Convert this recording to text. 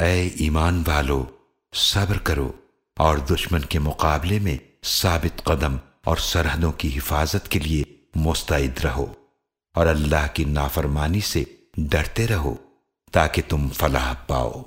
اے ایمان والو، صبر کرو اور دشمن کے مقابلے میں ثابت قدم اور سرحدوں کی حفاظت کے لیے مستعد رہو اور اللہ کی نافرمانی سے ڈرتے رہو تاکہ تم فلاح پاؤ۔